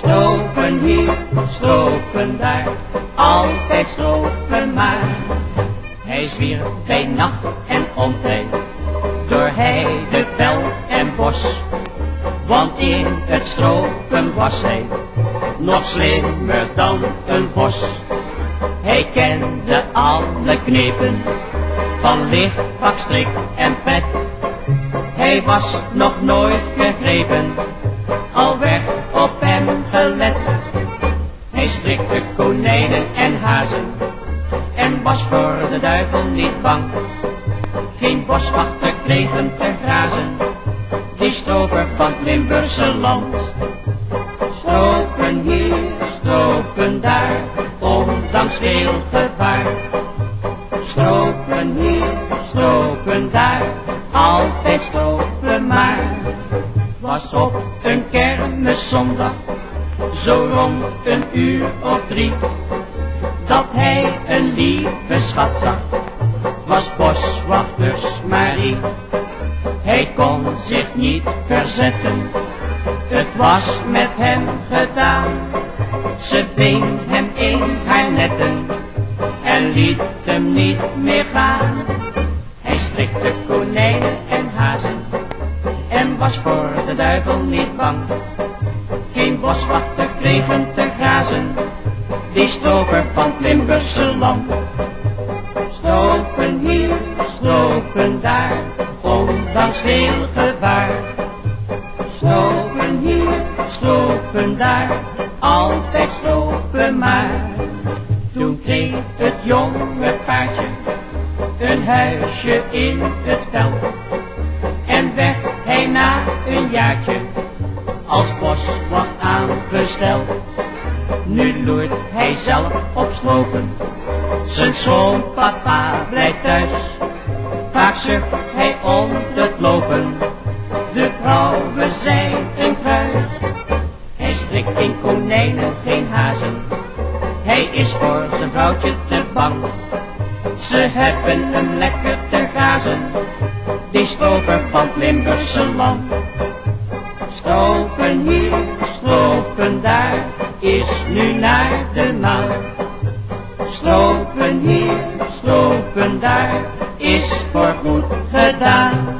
Stropen hier, stropen daar, altijd stropen maar. Hij zwierf bij nacht en omtrek, door heide, veld en bos. Want in het stropen was hij nog slimmer dan een vos. Hij kende alle knepen van licht, pak, strik en pet. Hij was nog nooit gegrepen, al werd op hem gelet. Hij strikte konijnen en hazen en was voor de duivel niet bang. Geen boswachter kreeg hem te grazen, die stroper van het Limburgse land. Stropen hier, stropen daar, ondanks veel gevaar. Stropen hier, stropen daar, altijd stropen maar. Was op een kermiszondag, zo rond een uur of drie, dat hij een lieve schat zag, was boswachters Marie. Hij kon zich niet verzetten, het was met hem gedaan. Ze ving hem in haar netten en liet hem niet meer gaan. Hij strikte konijnen en hazen en was voor de duivel niet bang. Geen boswachter kreeg hem te grazen, die stroper van het Limburgse land. Stropen hier, stropen daar, ondanks veel gevaar. Stropen hier, stropen daar, altijd stropen maar. Toen kreeg het jonge paardje een huisje in het veld. Als boswacht aangesteld. Nu loert hij zelf op slopen, zijn schoonpapa blijft thuis. Vaak zucht hij om het lopen, de vrouwen zijn een kruis. Hij strikt geen konijnen, geen hazen, hij is voor zijn vrouwtje te bang. Ze hebben hem lekker te gazen, die stroper van het Limburgse land. Stropen hier, stropen daar, is nu naar de maan. Stropen hier, stropen daar, is voor goed gedaan.